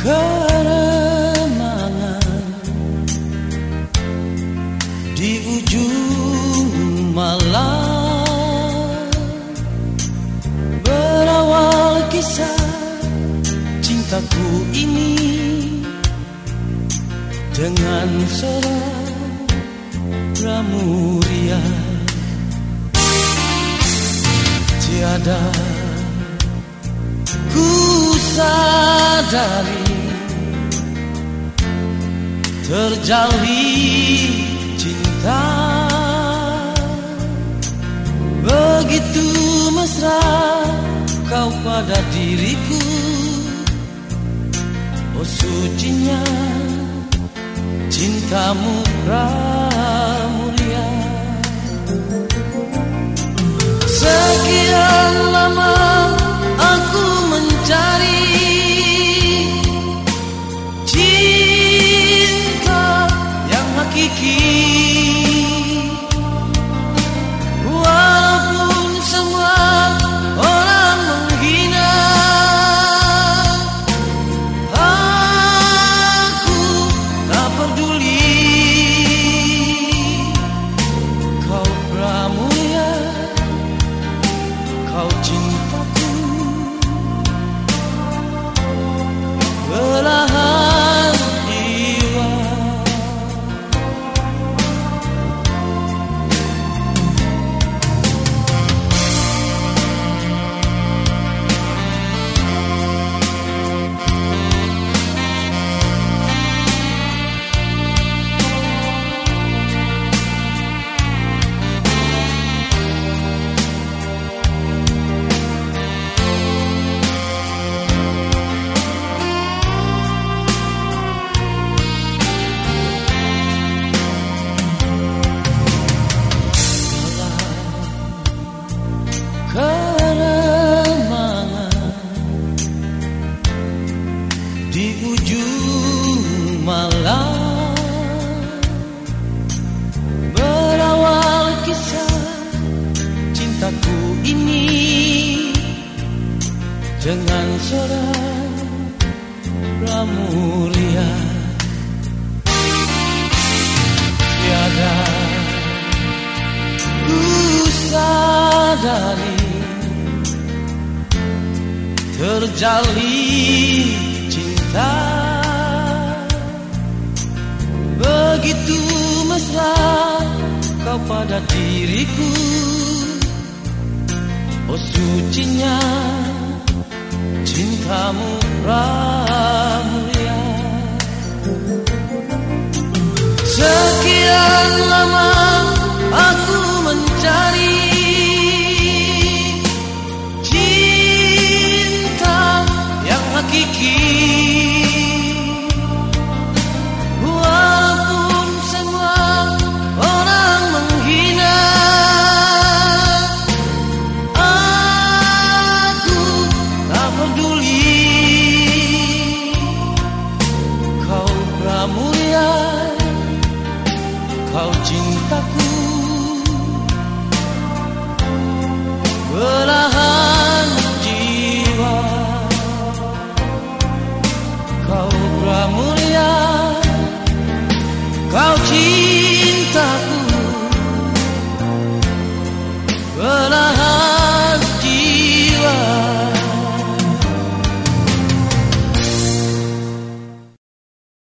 keremangan di ujung malam. Berawal kisah cintaku ini dengan seorang pramuria tiada ku sadari terjalin cinta. Begitu mesra kau pada diriku. Oh sucinya cintamu pramulia dengan seorang pramulia. Tiada ku sadari terjalin cinta. Begitu mesra kau pada diriku. Oh sucinya cintamu pramulia sekian lama aku. Belahan jiwa Kau